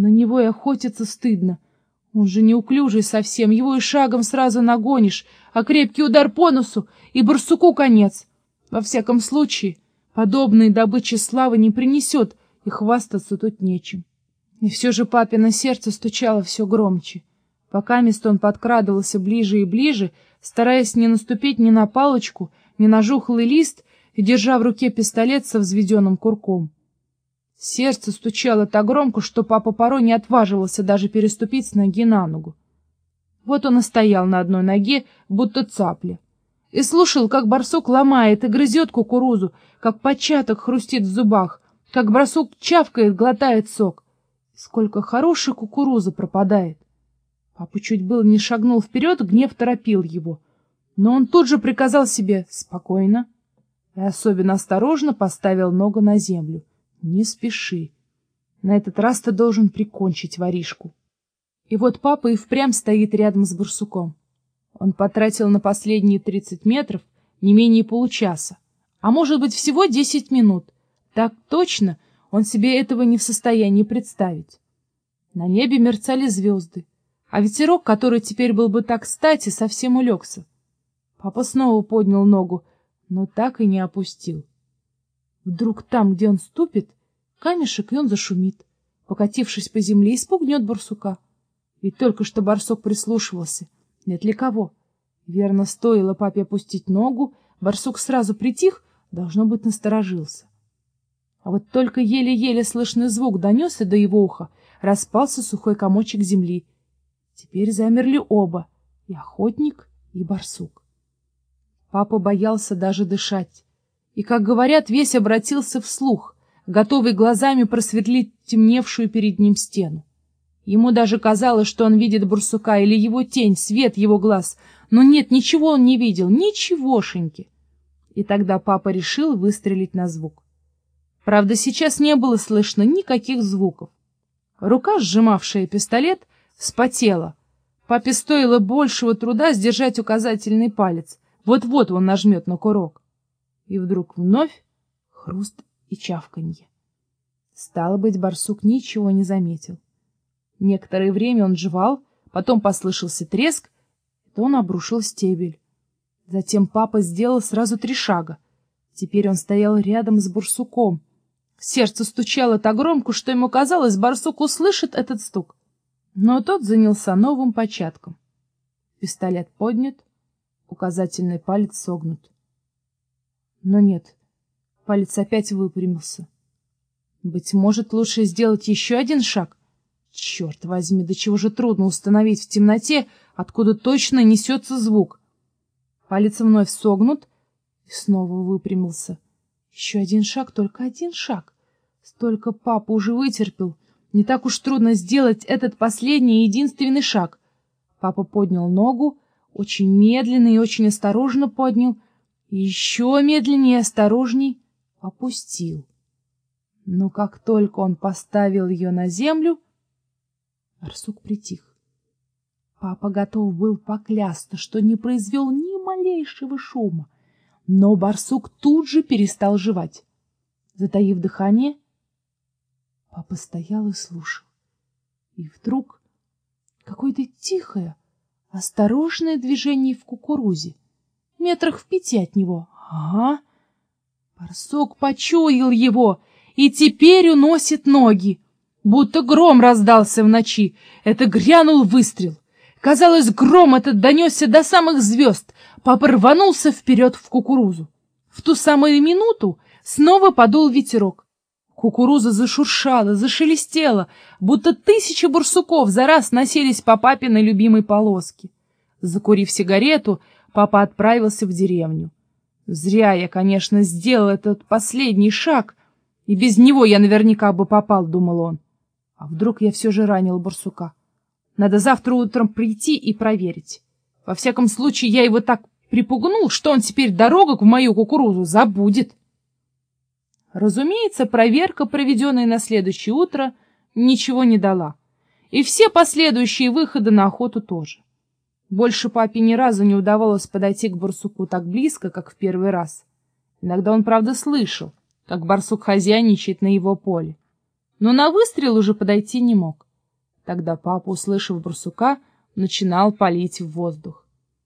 На него и охотиться стыдно. Он же неуклюжий совсем, его и шагом сразу нагонишь, а крепкий удар по носу, и барсуку конец. Во всяком случае, подобной добычи славы не принесет, и хвастаться тут нечем. И все же папино сердце стучало все громче. Пока мест он подкрадывался ближе и ближе, стараясь не наступить ни на палочку, ни на жухлый лист, и держа в руке пистолет со взведенным курком. Сердце стучало так громко, что папа порой не отваживался даже переступить с ноги на ногу. Вот он и стоял на одной ноге, будто цапля, и слушал, как барсук ломает и грызет кукурузу, как початок хрустит в зубах, как барсук чавкает, глотает сок. Сколько хорошей кукурузы пропадает. Папа чуть было не шагнул вперед, гнев торопил его. Но он тут же приказал себе «спокойно» и особенно осторожно поставил ногу на землю. Не спеши. На этот раз ты должен прикончить воришку. И вот папа и впрямь стоит рядом с барсуком. Он потратил на последние тридцать метров не менее получаса, а может быть всего десять минут. Так точно он себе этого не в состоянии представить. На небе мерцали звезды, а ветерок, который теперь был бы так кстати, совсем улегся. Папа снова поднял ногу, но так и не опустил. Вдруг там, где он ступит, камешек, и он зашумит. Покатившись по земле, испугнет барсука. Ведь только что барсук прислушивался. Нет ли кого? Верно, стоило папе опустить ногу, барсук сразу притих, должно быть, насторожился. А вот только еле-еле слышный звук донесся до его уха, распался сухой комочек земли. Теперь замерли оба, и охотник, и барсук. Папа боялся даже дышать и, как говорят, весь обратился вслух, готовый глазами просветлить темневшую перед ним стену. Ему даже казалось, что он видит бурсука или его тень, свет его глаз, но нет, ничего он не видел, ничегошеньки. И тогда папа решил выстрелить на звук. Правда, сейчас не было слышно никаких звуков. Рука, сжимавшая пистолет, спотела. Папе стоило большего труда сдержать указательный палец. Вот-вот он нажмет на курок и вдруг вновь хруст и чавканье. Стало быть, барсук ничего не заметил. Некоторое время он жевал, потом послышался треск, и он обрушил стебель. Затем папа сделал сразу три шага. Теперь он стоял рядом с барсуком. Сердце стучало так громко, что ему казалось, барсук услышит этот стук. Но тот занялся новым початком. Пистолет поднят, указательный палец согнут. Но нет, палец опять выпрямился. Быть может, лучше сделать еще один шаг? Черт возьми, до чего же трудно установить в темноте, откуда точно несется звук. Палец вновь согнут и снова выпрямился. Еще один шаг, только один шаг. Столько папа уже вытерпел. Не так уж трудно сделать этот последний и единственный шаг. Папа поднял ногу, очень медленно и очень осторожно поднял, еще медленнее осторожней опустил. Но как только он поставил ее на землю, барсук притих. Папа готов был поклясться, что не произвел ни малейшего шума, но барсук тут же перестал жевать. Затаив дыхание, папа стоял и слушал. И вдруг какое-то тихое, осторожное движение в кукурузе метрах в пяти от него. Ага. Барсук почуял его и теперь уносит ноги. Будто гром раздался в ночи. Это грянул выстрел. Казалось, гром этот донесся до самых звезд. Папа вперед в кукурузу. В ту самую минуту снова подул ветерок. Кукуруза зашуршала, зашелестела, будто тысячи бурсуков за раз носились по папиной любимой полоске. Закурив сигарету, папа отправился в деревню. Зря я, конечно, сделал этот последний шаг, и без него я наверняка бы попал, — думал он. А вдруг я все же ранил барсука? Надо завтра утром прийти и проверить. Во всяком случае, я его так припугнул, что он теперь дорогок в мою кукурузу забудет. Разумеется, проверка, проведенная на следующее утро, ничего не дала. И все последующие выходы на охоту тоже. Больше папе ни разу не удавалось подойти к барсуку так близко, как в первый раз. Иногда он, правда, слышал, как барсук хозяйничает на его поле. Но на выстрел уже подойти не мог. Тогда папа, услышав барсука, начинал палить в воздух.